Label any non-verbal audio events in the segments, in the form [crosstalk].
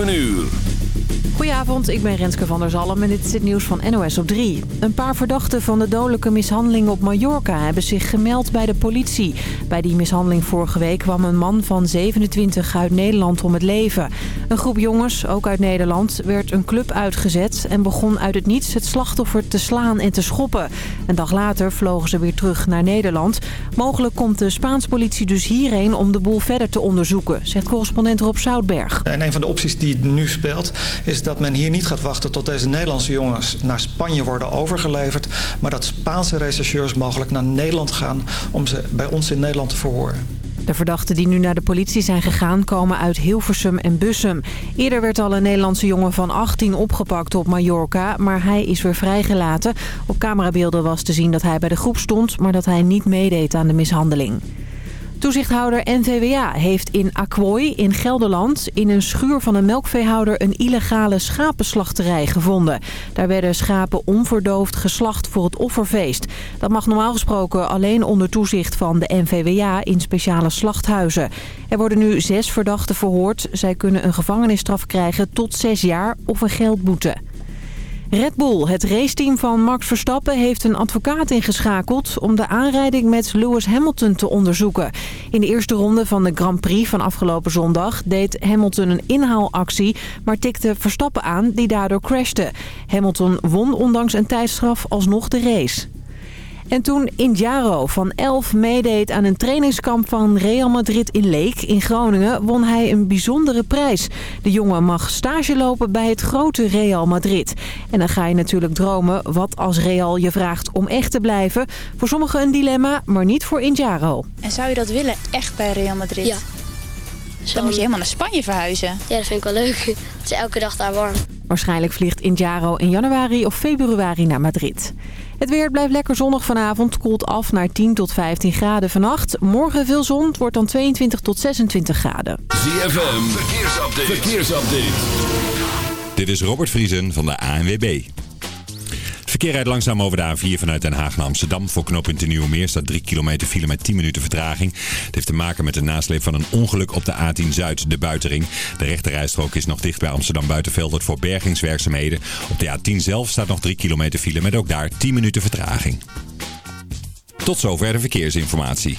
7 uur. Goedenavond, ik ben Renske van der Zalm en dit is het nieuws van NOS op 3. Een paar verdachten van de dodelijke mishandeling op Mallorca hebben zich gemeld bij de politie. Bij die mishandeling vorige week kwam een man van 27 uit Nederland om het leven. Een groep jongens, ook uit Nederland, werd een club uitgezet... en begon uit het niets het slachtoffer te slaan en te schoppen. Een dag later vlogen ze weer terug naar Nederland. Mogelijk komt de Spaans politie dus hierheen om de boel verder te onderzoeken... zegt correspondent Rob Zoutberg. En een van de opties die nu speelt is dat men hier niet gaat wachten tot deze Nederlandse jongens naar Spanje worden overgeleverd. Maar dat Spaanse rechercheurs mogelijk naar Nederland gaan om ze bij ons in Nederland te verhoren. De verdachten die nu naar de politie zijn gegaan komen uit Hilversum en Bussum. Eerder werd al een Nederlandse jongen van 18 opgepakt op Mallorca, maar hij is weer vrijgelaten. Op camerabeelden was te zien dat hij bij de groep stond, maar dat hij niet meedeed aan de mishandeling. Toezichthouder NVWA heeft in Akwooi in Gelderland in een schuur van een melkveehouder een illegale schapenslachterij gevonden. Daar werden schapen onverdoofd geslacht voor het offerfeest. Dat mag normaal gesproken alleen onder toezicht van de NVWA in speciale slachthuizen. Er worden nu zes verdachten verhoord. Zij kunnen een gevangenisstraf krijgen tot zes jaar of een geldboete. Red Bull, het raceteam van Max Verstappen, heeft een advocaat ingeschakeld om de aanrijding met Lewis Hamilton te onderzoeken. In de eerste ronde van de Grand Prix van afgelopen zondag deed Hamilton een inhaalactie, maar tikte Verstappen aan die daardoor crashte. Hamilton won ondanks een tijdstraf alsnog de race. En toen Indiaro van 11 meedeed aan een trainingskamp van Real Madrid in Leek in Groningen, won hij een bijzondere prijs. De jongen mag stage lopen bij het grote Real Madrid. En dan ga je natuurlijk dromen wat als Real je vraagt om echt te blijven. Voor sommigen een dilemma, maar niet voor Indiaro. En zou je dat willen, echt bij Real Madrid? Ja. Dan moet je helemaal naar Spanje verhuizen. Ja, dat vind ik wel leuk. [laughs] Het is elke dag daar warm. Waarschijnlijk vliegt Indiaro in januari of februari naar Madrid. Het weer blijft lekker zonnig vanavond. Koelt af naar 10 tot 15 graden vannacht. Morgen veel zon. Het wordt dan 22 tot 26 graden. ZFM, verkeersupdate. verkeersupdate. Dit is Robert Vriesen van de ANWB. Verkeer rijdt langzaam over de A4 vanuit Den Haag naar Amsterdam. Voor knooppunt Nieuwe Meer staat 3 kilometer file met 10 minuten vertraging. Het heeft te maken met de nasleep van een ongeluk op de A10 Zuid, de buitenring. De rechterrijstrook is nog dicht bij Amsterdam Buitenveldert voor bergingswerkzaamheden. Op de A10 zelf staat nog 3 kilometer file met ook daar 10 minuten vertraging. Tot zover de verkeersinformatie.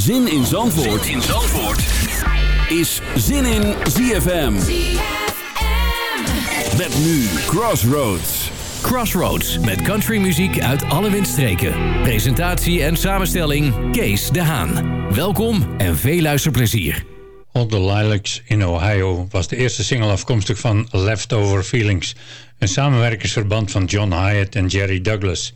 Zin in Zandvoort, in Zandvoort. is Zin in ZFM. Met nu Crossroads. Crossroads met countrymuziek uit alle windstreken. Presentatie en samenstelling Kees de Haan. Welkom en veel luisterplezier. All the Lilacs in Ohio was de eerste single afkomstig van Leftover Feelings, een samenwerkingsverband van John Hyatt en Jerry Douglas.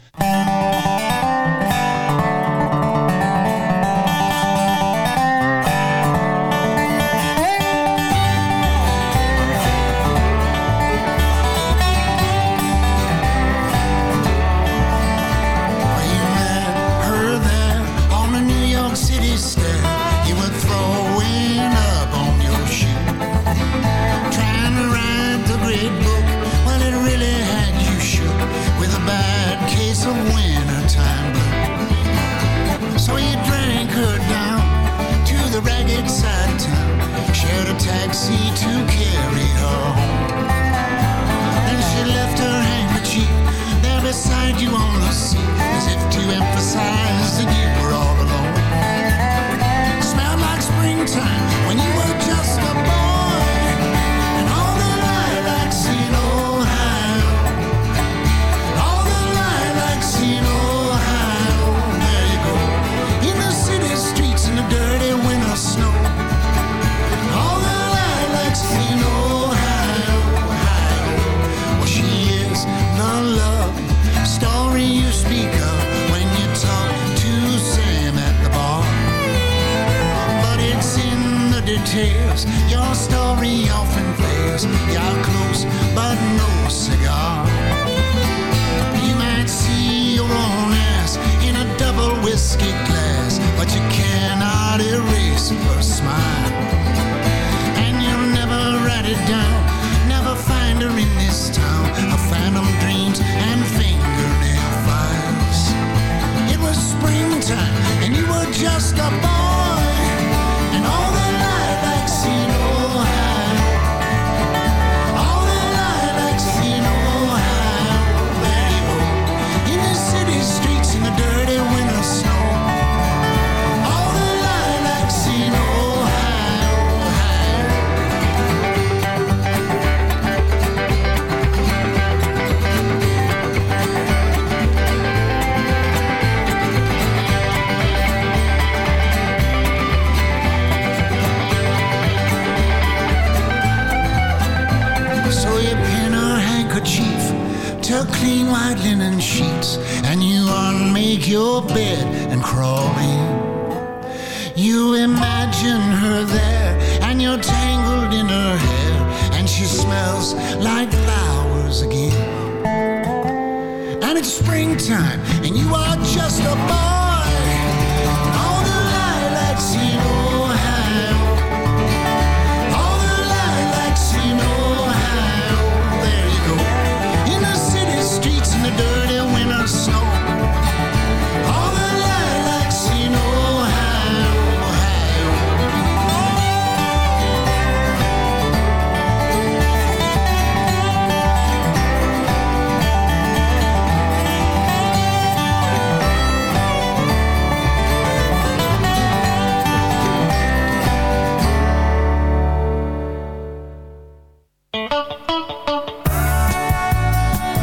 Whiskey glass, but you cannot erase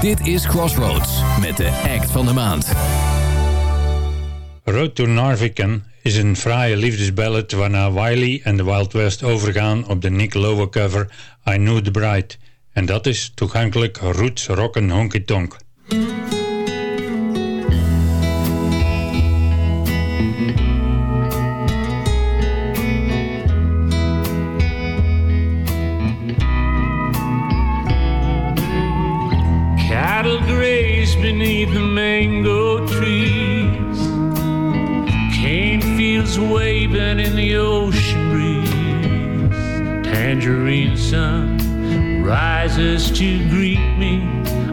Dit is Crossroads met de act van de maand. Road to Narvik is een fraaie liefdesballad waarna Wiley en de Wild West overgaan op de Nick Lowe cover I Knew the Bride. En dat is toegankelijk roots rocken honky tonk. Sun rises to greet me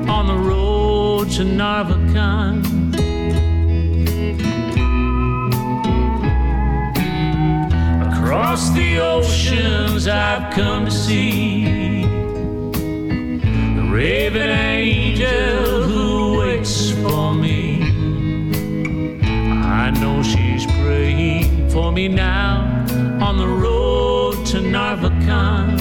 on the road to Narvacan. Across the oceans I've come to see the raven angel who waits for me. I know she's praying for me now on the road to Narvacan.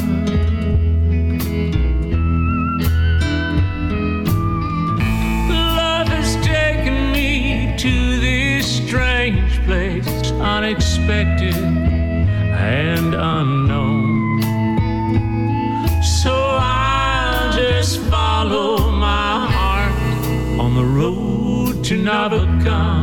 Strange place, unexpected and unknown. So I'll just follow my heart on the road to Narvacan.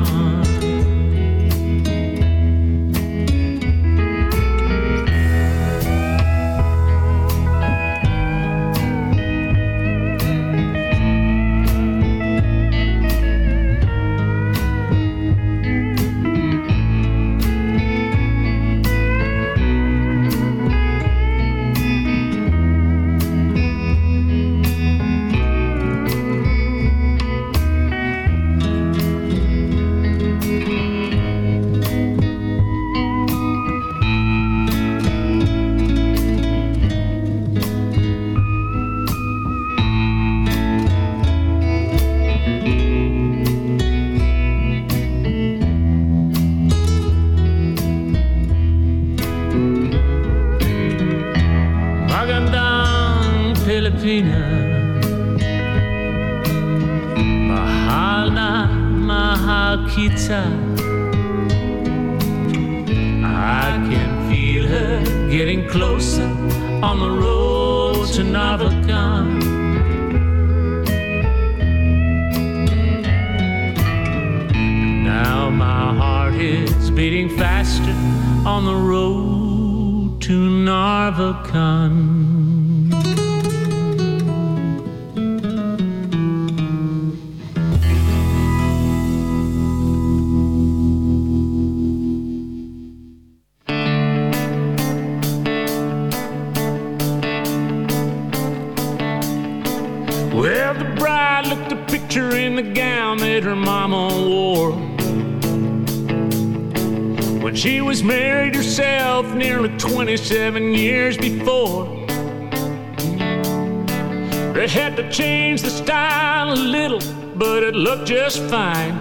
Just fine.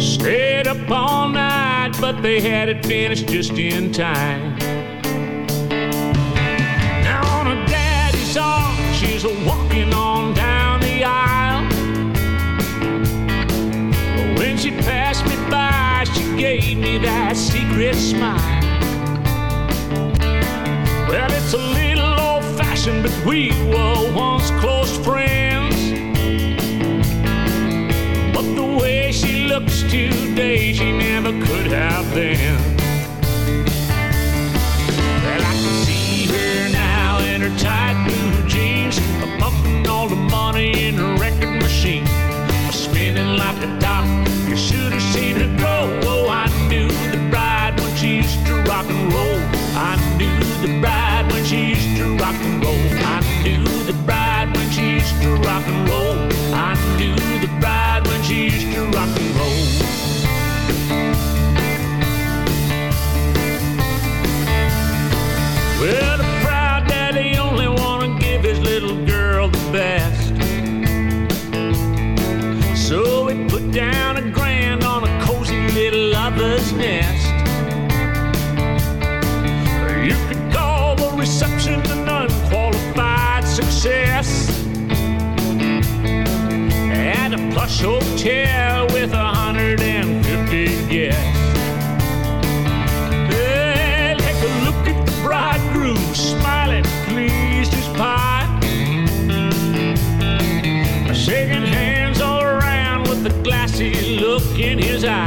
Stayed up all night, but they had it finished just in time. Now on a daddy's arm, she's a walking on down the aisle. But when she passed me by, she gave me that secret smile. Well, it's a little old fashioned, but we were once close friends. Today, she never could have been. Well, I can see her now in her tight blue jeans, pumping all the money in her record machine, spinning like a top. You should have seen her go. Oh, I knew the bride when she used to rock and roll. I knew the bride when she used to rock and roll. I knew the bride when she used to rock and roll. A hotel with a hundred and fifty guests. Hey, take a look at the bridegroom smiling, pleased as pie. Shaking hands all around with a glassy look in his eye.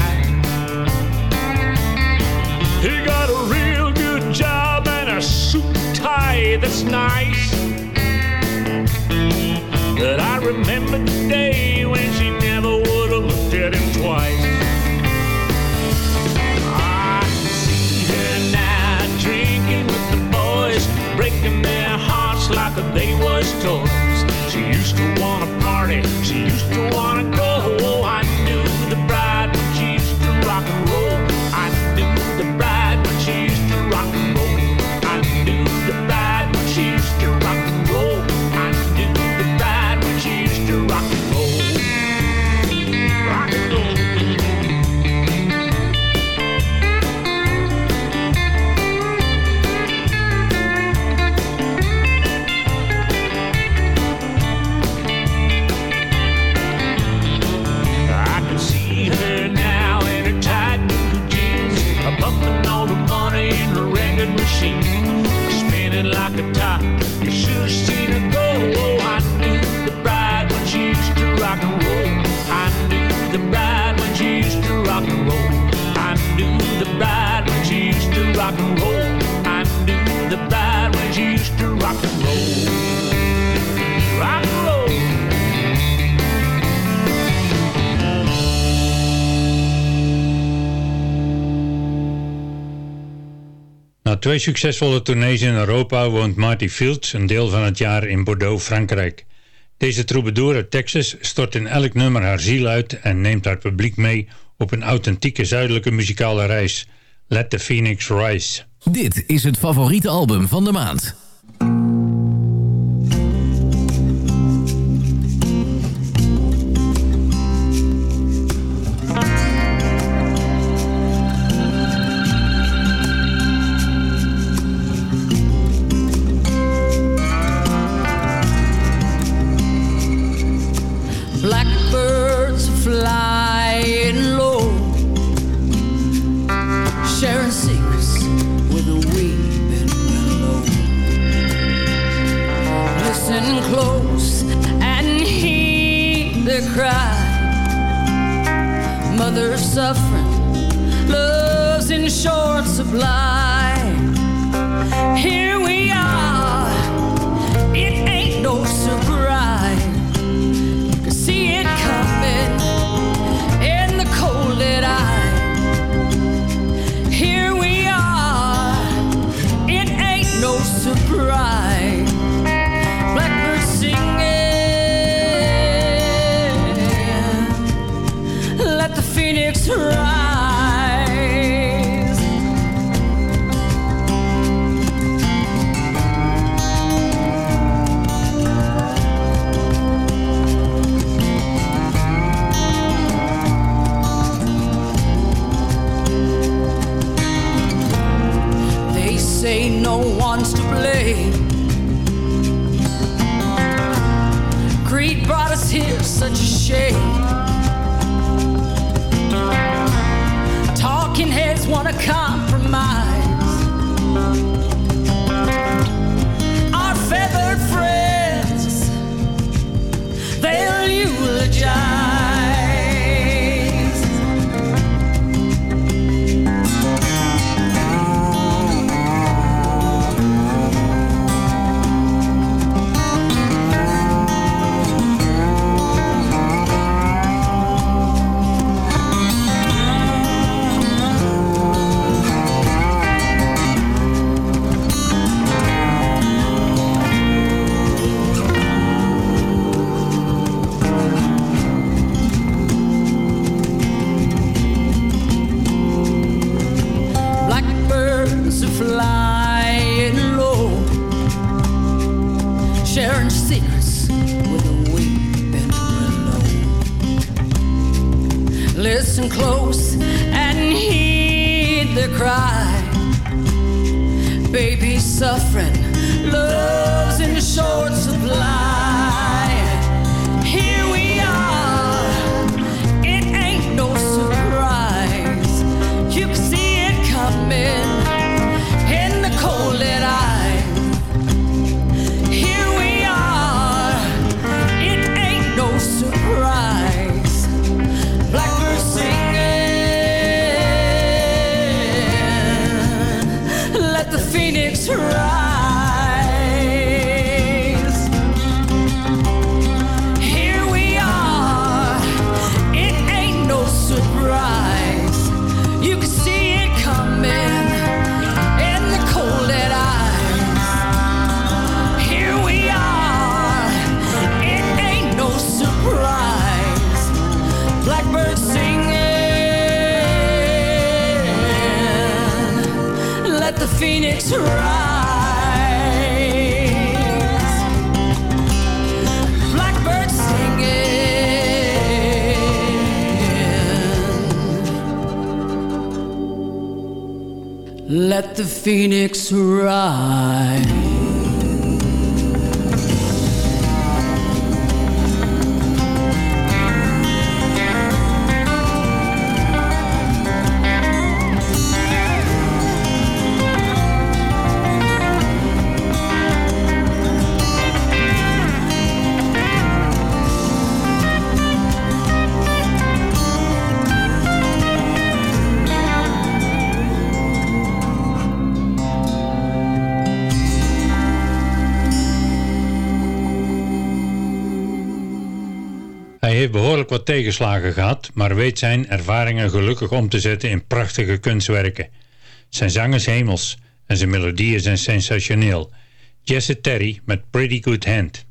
He got a real good job and a suit tie that's nice. But I remember the day like they was toys. She used to wanna party, she used to wanna twee succesvolle tournees in Europa woont Marty Fields een deel van het jaar in Bordeaux, Frankrijk. Deze troubadour uit Texas stort in elk nummer haar ziel uit en neemt haar publiek mee op een authentieke zuidelijke muzikale reis. Let the Phoenix Rise. Dit is het favoriete album van de maand. phoenix rise tegenslagen gehad, maar weet zijn ervaringen gelukkig om te zetten in prachtige kunstwerken. Zijn zang is hemels en zijn melodieën zijn sensationeel. Jesse Terry met Pretty Good Hand.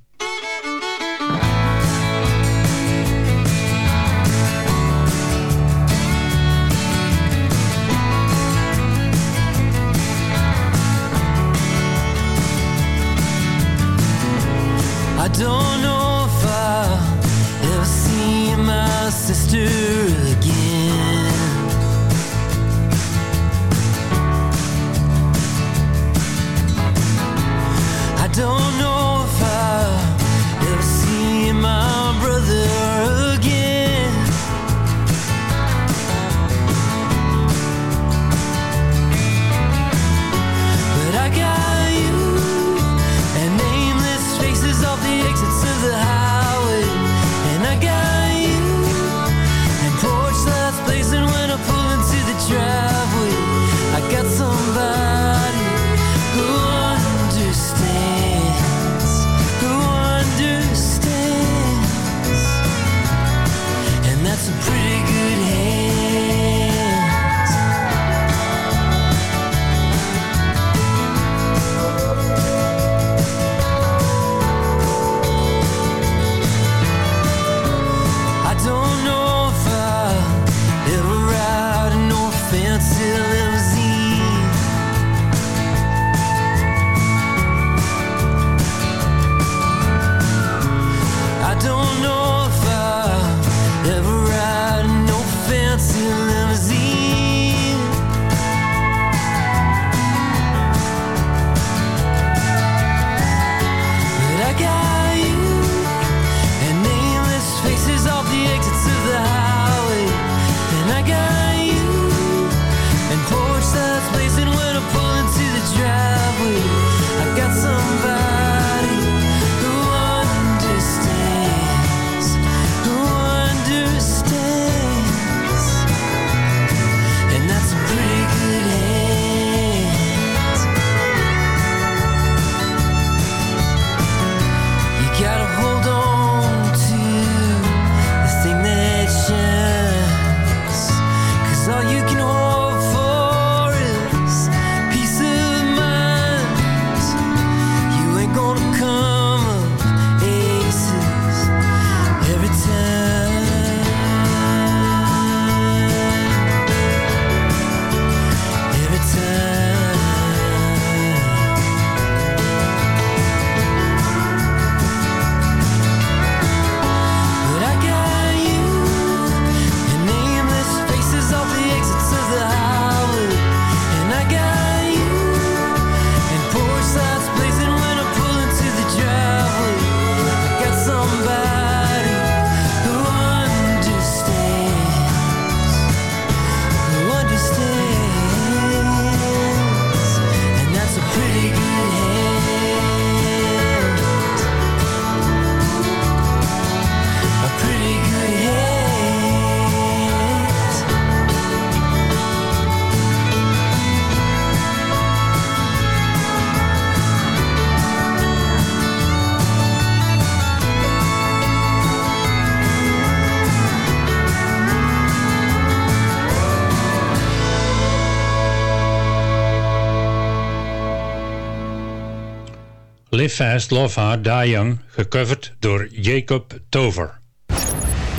Last Love Hard Die Young, gecoverd door Jacob Tover.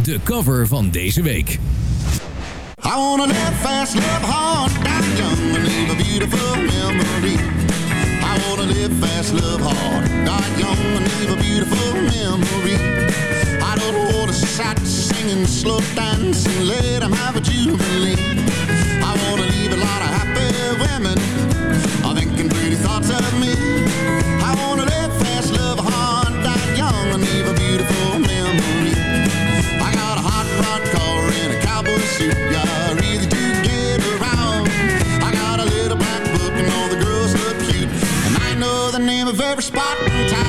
De cover van deze week. I wanna live fast, live hard, die young and leave a beautiful memory. I wanna live fast, live hard, die young and leave a beautiful memory. I don't wanna sit singing, slow dancing, let them have a jubilee. I wanna leave a lot of happy women, thinking pretty thoughts of me. spot in time.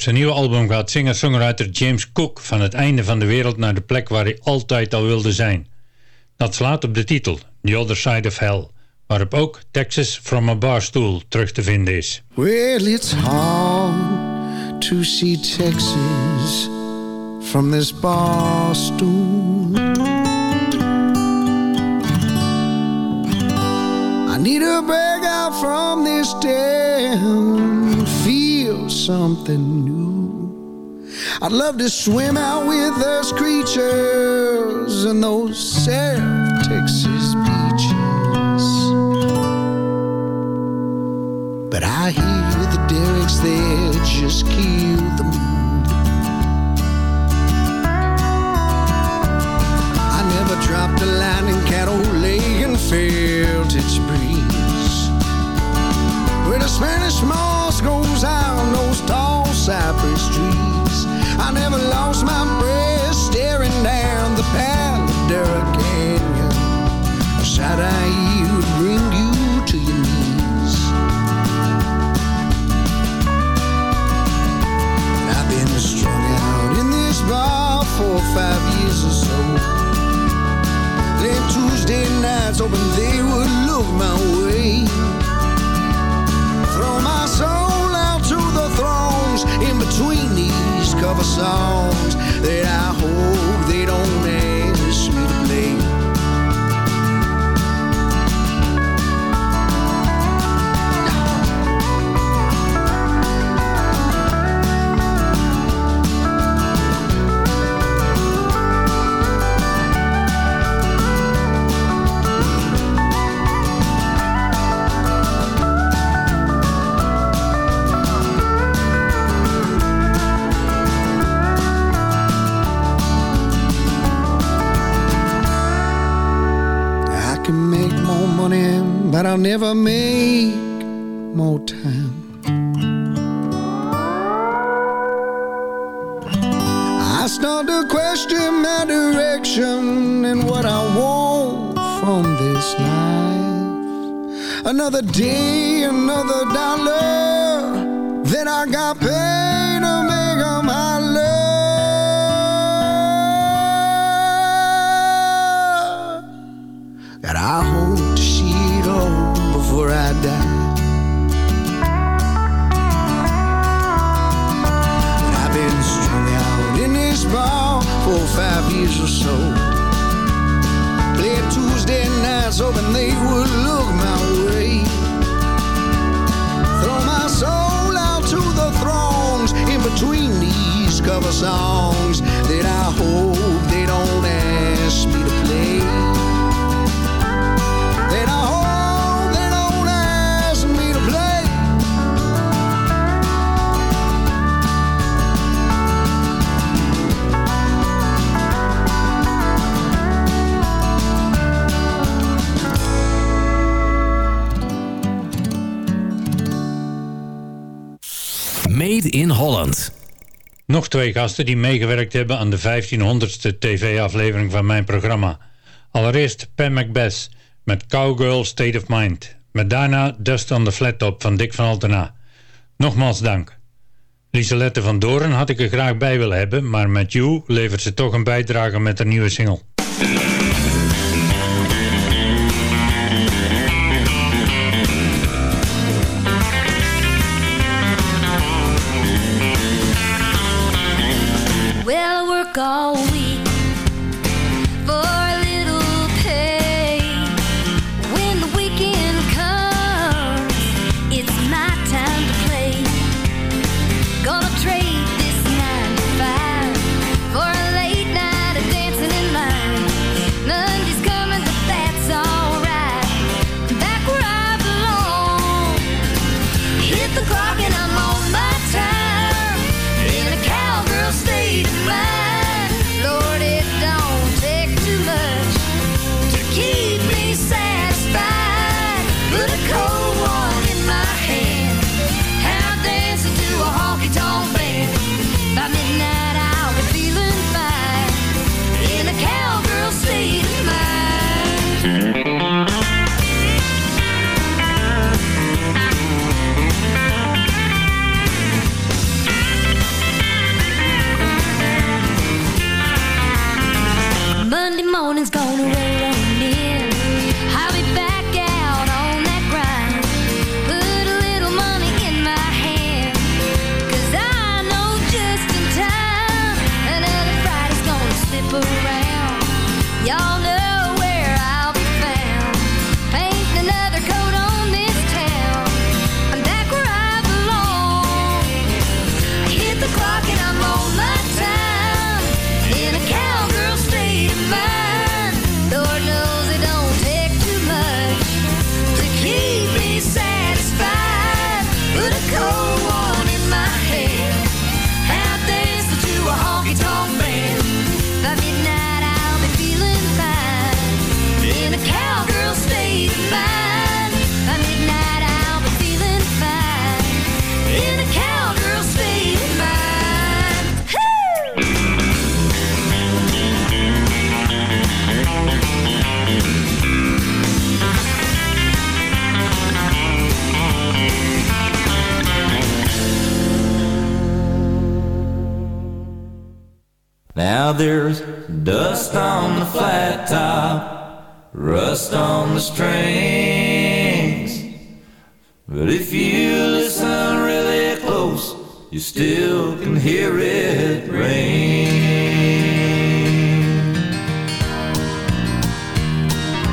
op zijn nieuwe album gaat singer-songwriter James Cook van het einde van de wereld naar de plek waar hij altijd al wilde zijn. Dat slaat op de titel, The Other Side of Hell, waarop ook Texas from a Barstool terug te vinden is. To see Texas from this. I need a from this. something new. I'd love to swim out with those creatures and those South Texas beaches. But I hear the derricks there just kill them before I die. And I've been strung out in this bar for five years or so. Played Tuesday nights hoping they would look my way. Throw my soul out to the throngs in between these cover songs that I hope they don't ask me to In Holland. Nog twee gasten die meegewerkt hebben aan de 1500ste tv-aflevering van mijn programma. Allereerst Pam Macbeth met Cowgirl State of Mind. Met daarna Dust on the Flat Top van Dick van Altena. Nogmaals dank. Lieselette van Doren had ik er graag bij willen hebben, maar met You levert ze toch een bijdrage met een nieuwe single. There's dust on the flat top, rust on the strings. But if you listen really close, you still can hear it ring.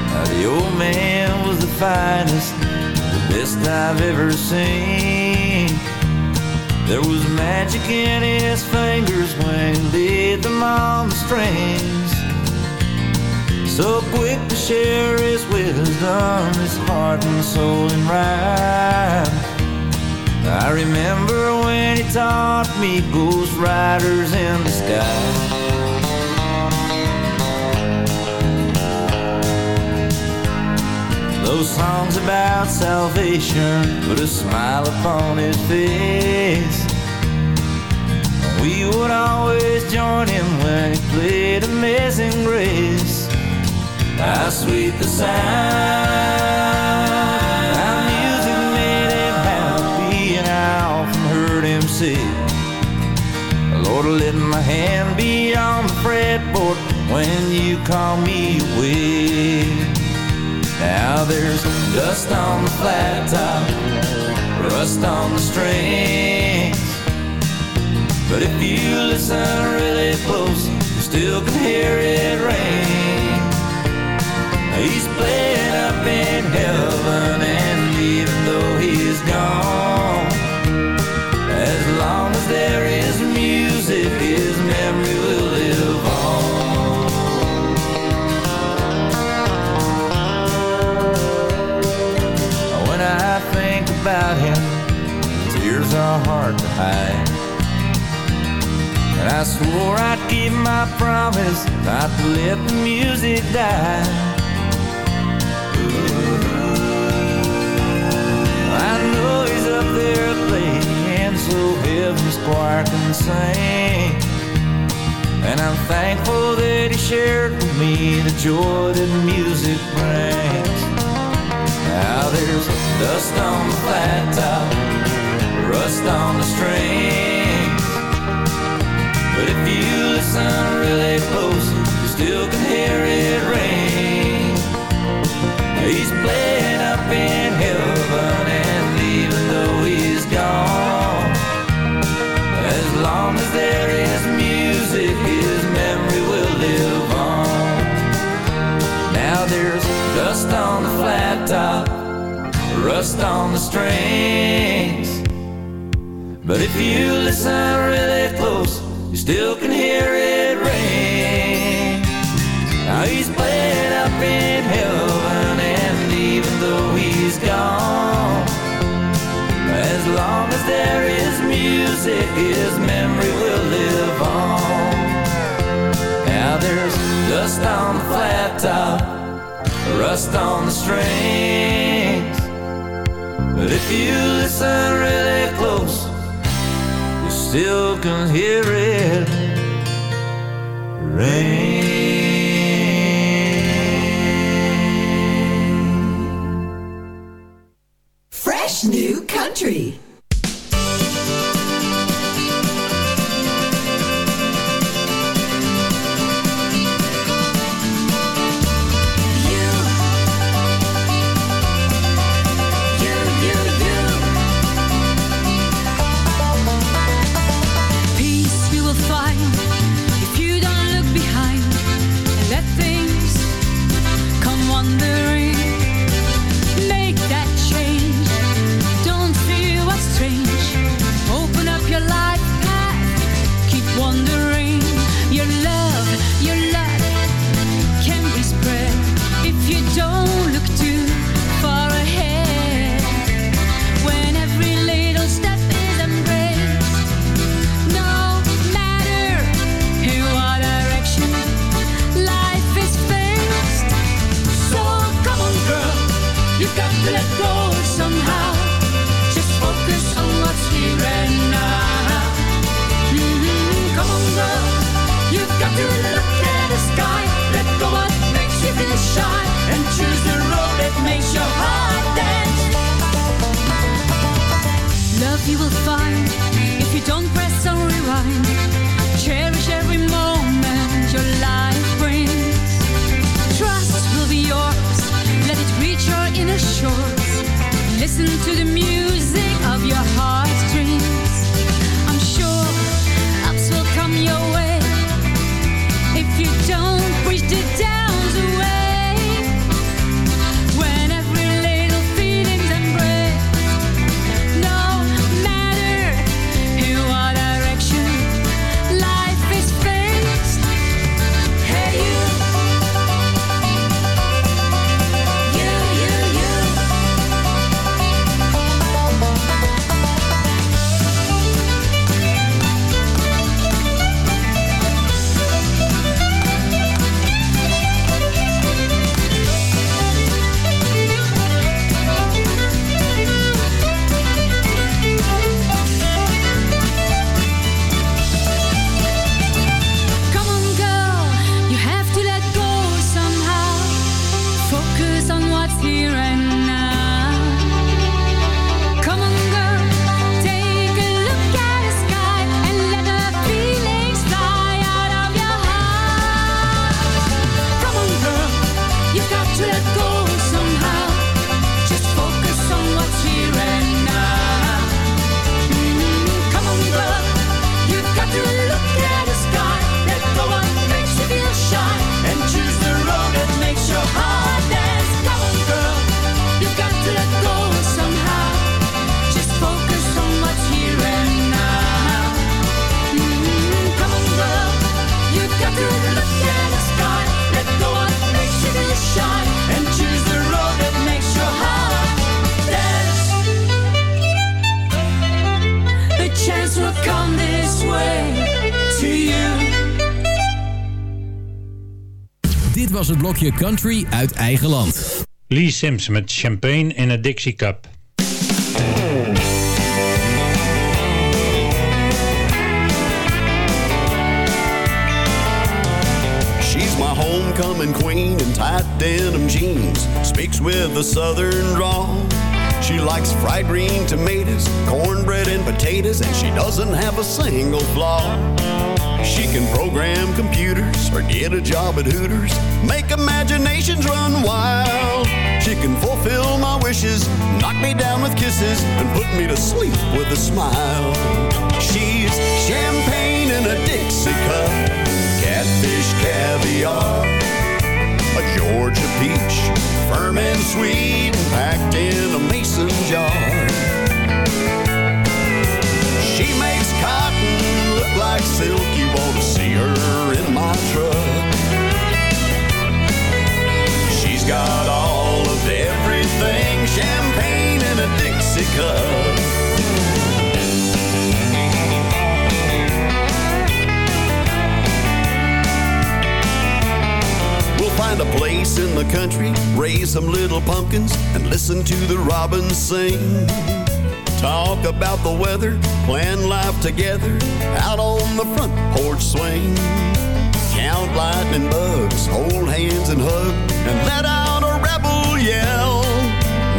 Now the old man was the finest, the best I've ever seen. There was magic in his fingers when he laid them on the strings. So quick to share his wisdom, his heart and soul in rhyme. I remember when he taught me ghost riders in the sky. Those songs about salvation put a smile upon his face. We would always join him when he played Amazing Grace. How sweet the sound. How music made him happy, and I often heard him say, Lord, let my hand be on the fretboard when you call me away. Now there's dust on the flat top, rust on the strings. But if you listen really close, you still can hear it ring. He's playing up in heaven, and even though he's gone, as long as there is are hard to hide. And I swore I'd keep my promise not to let the music die. I know he's up there playing so heaven's choir can sing. And I'm thankful that he shared with me the joy that music brings. Now there's dust on the flat top, rust on the strings. But if you listen really close, you still can hear it ring. He's playing up in heaven, and even though he's gone, as long as there is music, his memory will live on. Now there's dust on the flat top, rust on the strings. But if you listen really close, you still can hear it ring. Now he's playing up in heaven, and even though he's gone, as long as there is music, his memory will live on. Now there's dust on the flat top, rust on the strings. But if you listen really close, still can hear it rain. Fresh new country. Dit blokje Country uit eigen land. Lee Sims met Champagne in a Dixie Cup. She's my homecoming queen in tight denim jeans. Speaks with a southern drawl. She likes fried green tomatoes, cornbread and potatoes, and she doesn't have a single flaw. She can program computers or get a job at Hooters, make imaginations run wild. She can fulfill my wishes, knock me down with kisses, and put me to sleep with a smile. She's champagne in a Dixie cup, catfish caviar, a Georgia peach, firm and sweet, and packed in a mason jar. Like silk. You want to see her in my truck. She's got all of everything champagne in a Dixie cup. We'll find a place in the country, raise some little pumpkins, and listen to the robins sing. Talk about the weather, plan life together, out on the front porch swing. Count lightning bugs, hold hands and hug, and let out a rebel yell.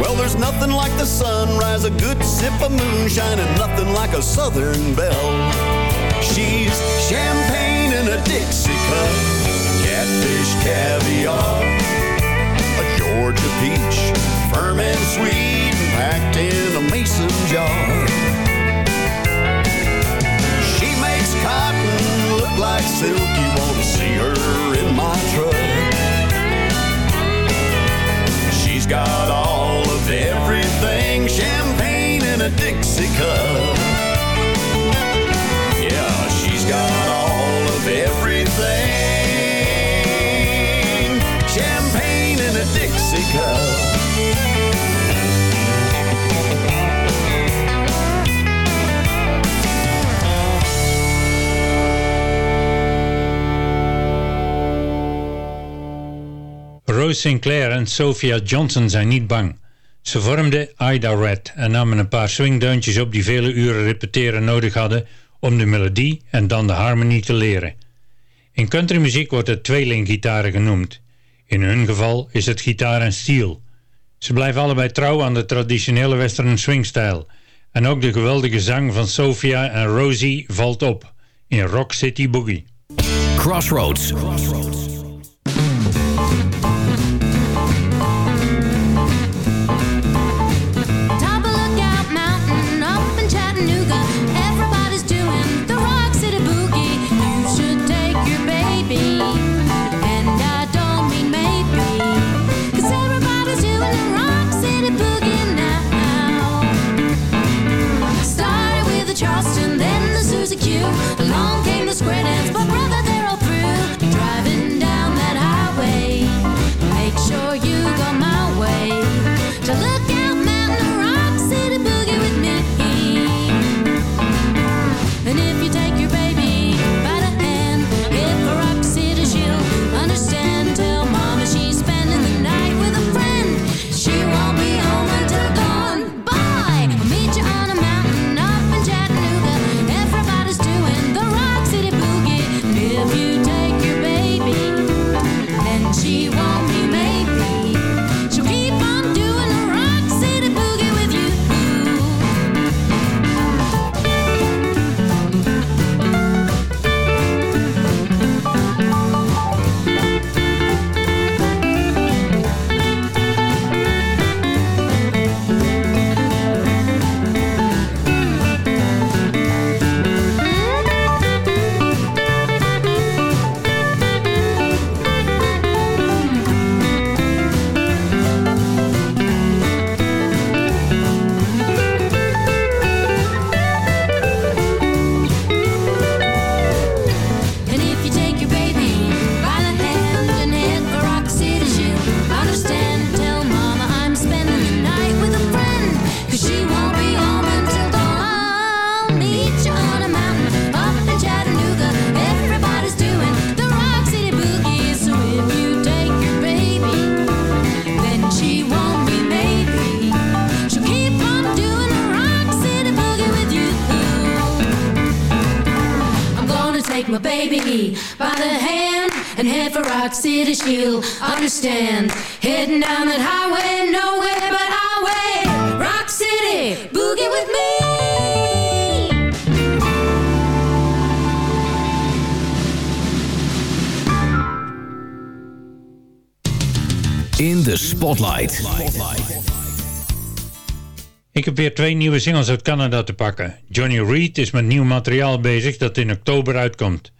Well, there's nothing like the sunrise, a good sip of moonshine, and nothing like a southern belle. She's champagne in a Dixie cup, catfish caviar, Georgia peach, firm and sweet, packed in a mason jar. She makes cotton look like silk. You want to see her in my truck. She's got all of everything champagne in a Dixie cup. Yeah, she's got all of everything Rose Sinclair en Sophia Johnson zijn niet bang. Ze vormden Ida Red en namen een paar swingdeuntjes op die vele uren repeteren nodig hadden om de melodie en dan de harmonie te leren. In countrymuziek wordt het tweelinggitaren genoemd. In hun geval is het gitaar en steel. Ze blijven allebei trouw aan de traditionele western swingstijl. En ook de geweldige zang van Sophia en Rosie valt op in Rock City Boogie. Crossroads. stand down that highway Nowhere but highway Rock City, boogie with me In the Spotlight. Ik heb weer twee nieuwe singles uit Canada te pakken. Johnny Reed is met nieuw materiaal bezig dat in oktober uitkomt.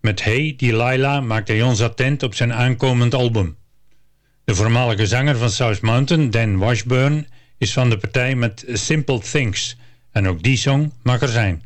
Met Hey Delilah maakt hij ons attent op zijn aankomend album. De voormalige zanger van South Mountain, Dan Washburn, is van de partij met Simple Things. En ook die song mag er zijn.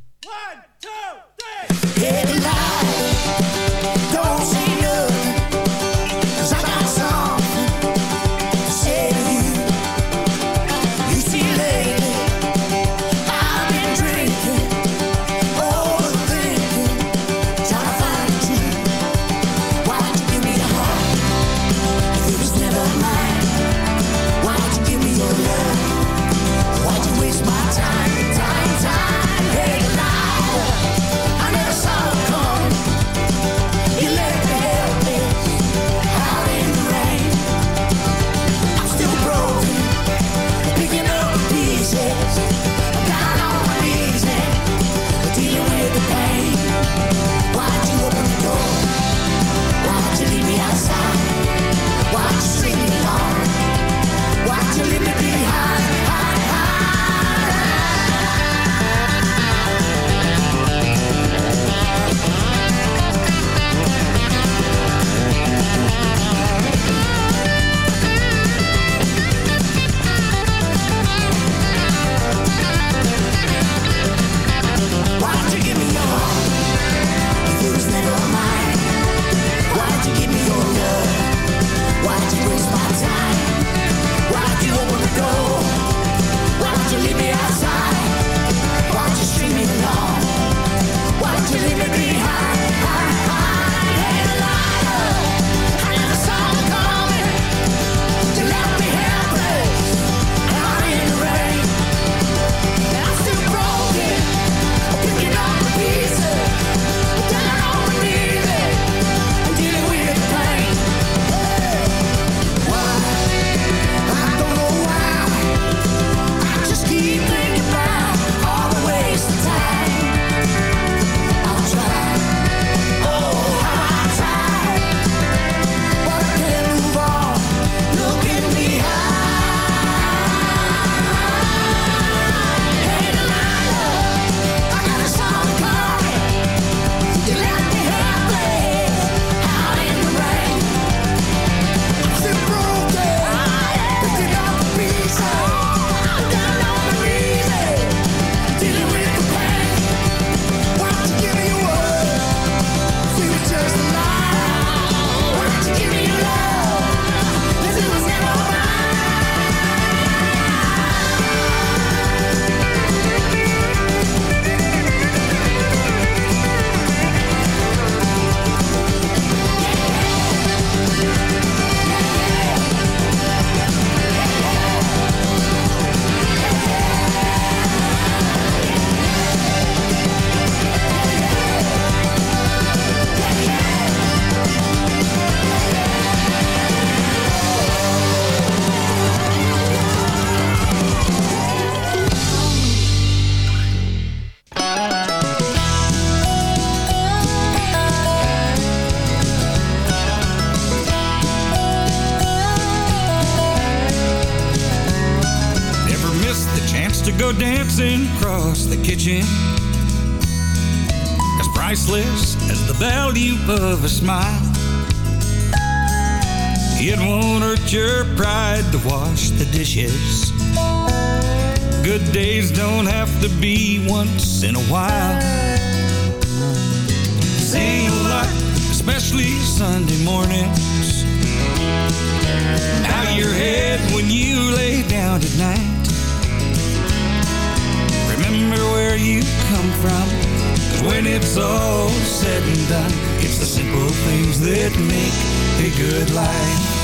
done. It's the simple things that make a good life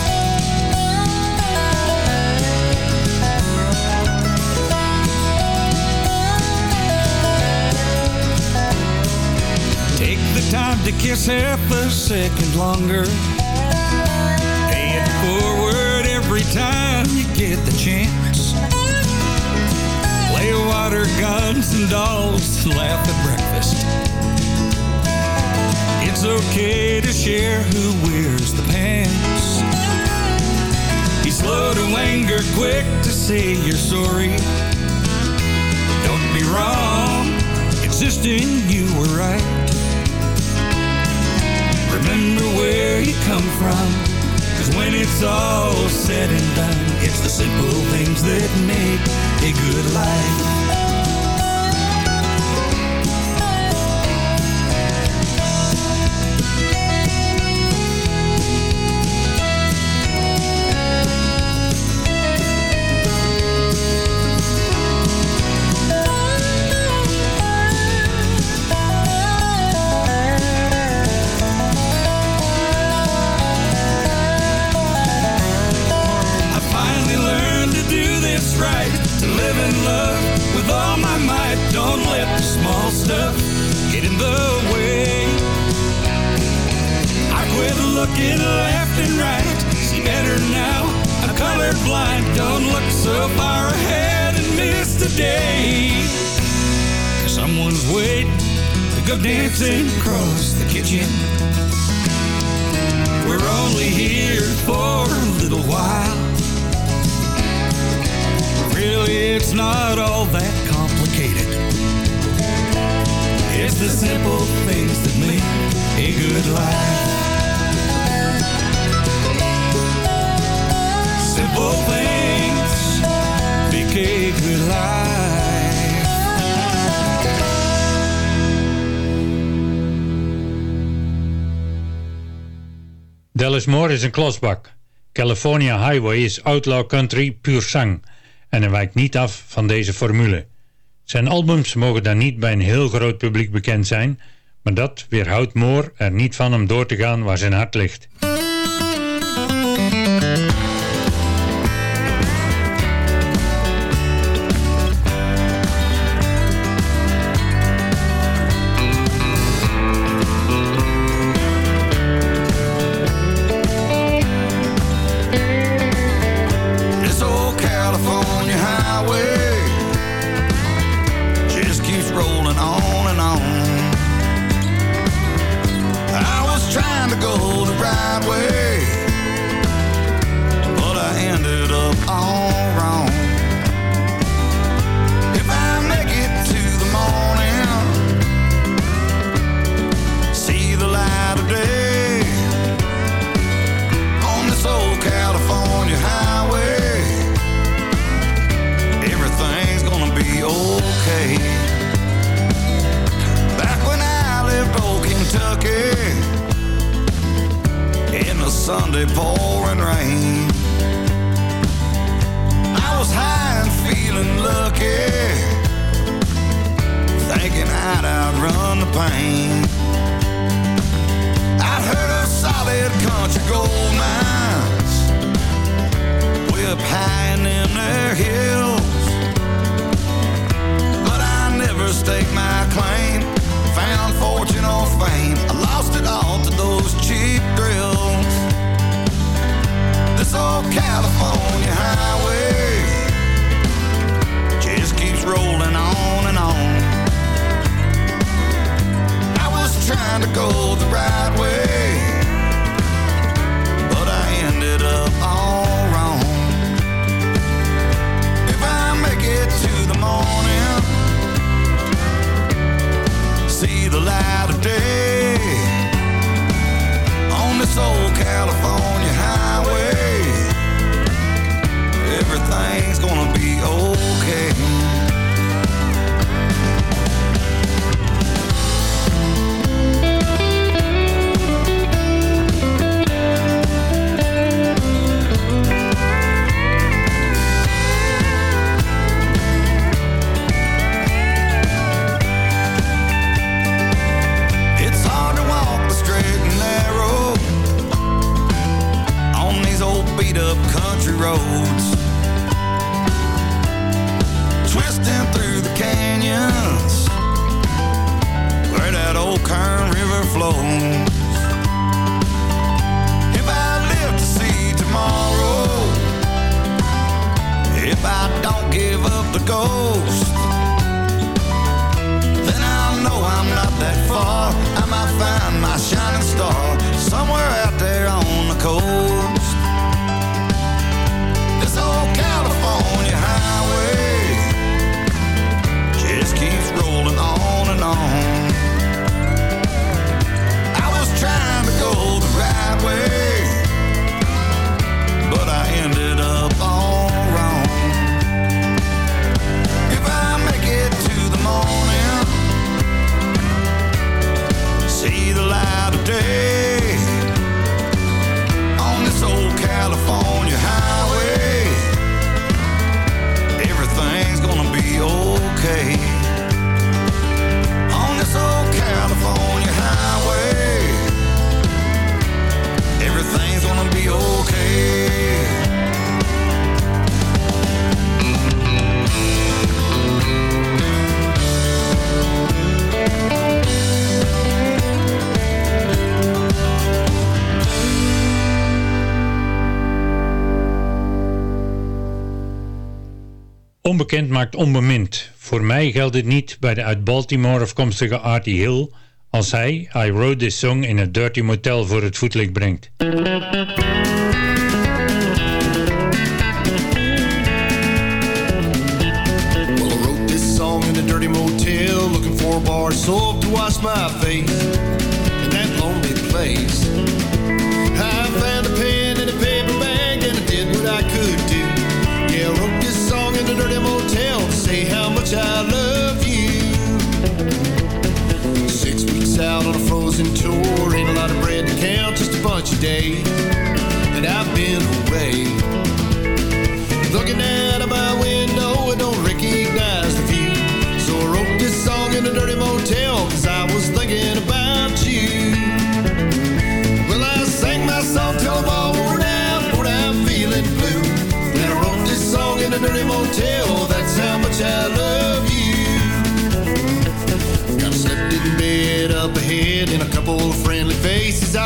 Take the time to kiss half a second longer. Pay it forward every time you get the chance. Play water guns and dolls, laugh at breakfast. It's okay to share who wears the pants. He's slow to anger, quick to say you're sorry. Don't be wrong, insisting you were right. Remember where you come from. Cause when it's all said and done, it's the simple things that make a good life. Not all that complicated. It's the simple things that make a good life. Simple things make a good life. Dallas Moore is een klasbak. California Highway is outlaw country puur zang en hij wijkt niet af van deze formule. Zijn albums mogen dan niet bij een heel groot publiek bekend zijn, maar dat weerhoudt Moore er niet van om door te gaan waar zijn hart ligt. Country gold maakt onbemind. Voor mij geldt het niet bij de uit Baltimore afkomstige Artie Hill... als hij I Wrote This Song in a Dirty Motel voor het voetlicht brengt. On a frozen tour, ain't a lot of bread to count, just a bunch of days and I've been away.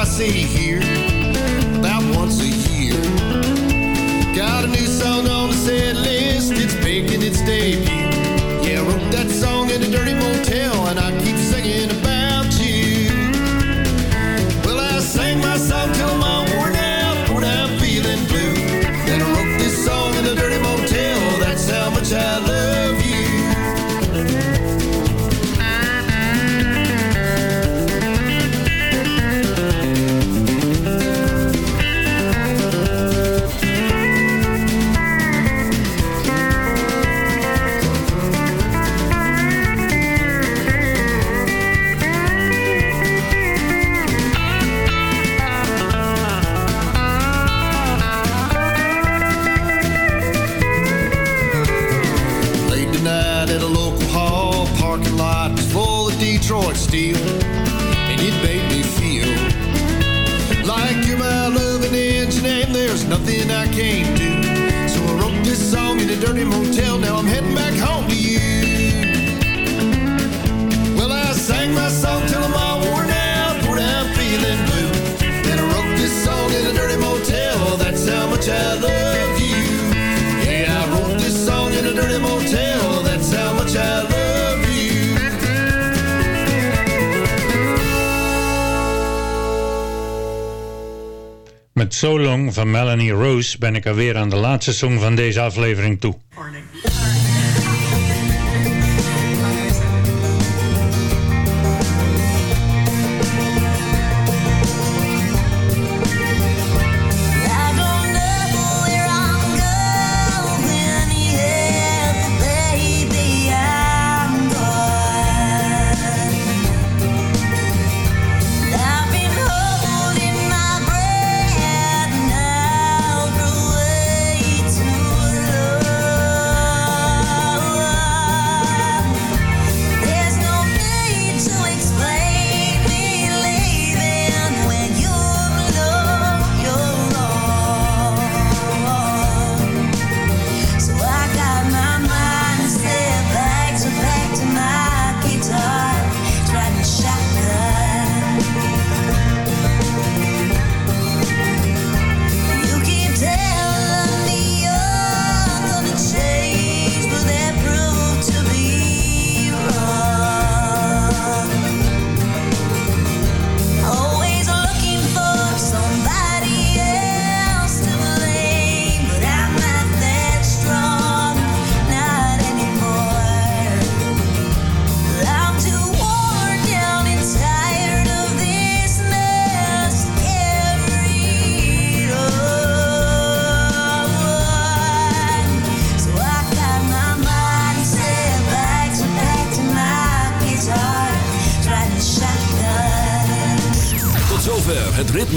my city here about once a year. Got a new song on the set list, it's making its debut. van Melanie Rose ben ik alweer aan de laatste song van deze aflevering toe.